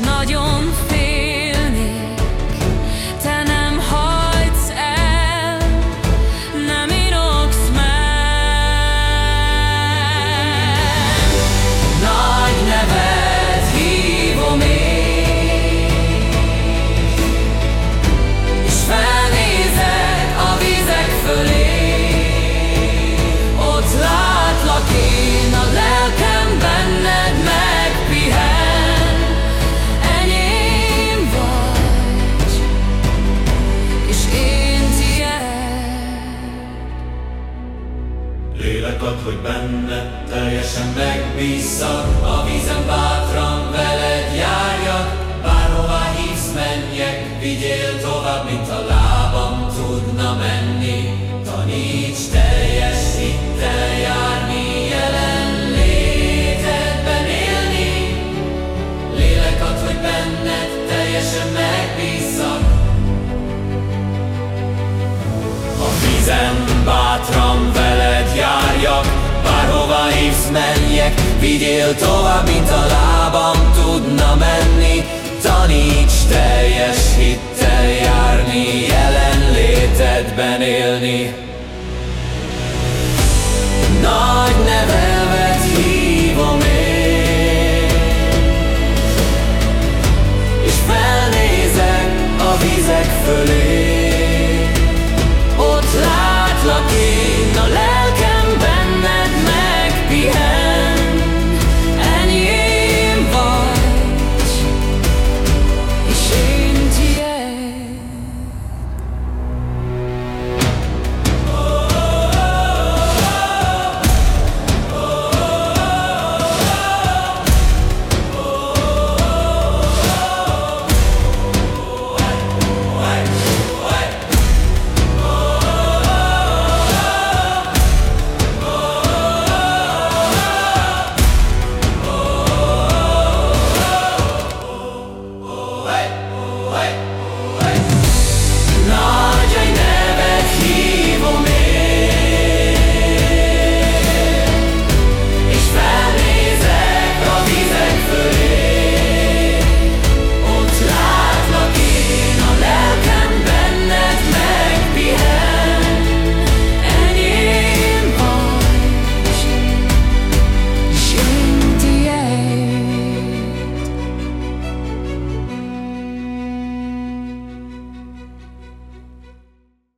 nagyon Benne teljesen megbízzak A vízen bátran veled járjak Bárhová hívsz menjek Vigyél tovább, mint a lábam tudna menni. Taníts teljes járni Jelenlétedben élni. Lélek ad, hogy benned teljesen A vízen bátran Vigyél tovább, mint a lábam tudna menni. Taníts teljes hittel járni Jelenlétedben élni. Nagy nevemet hívom én És felnézek a vizek fölé.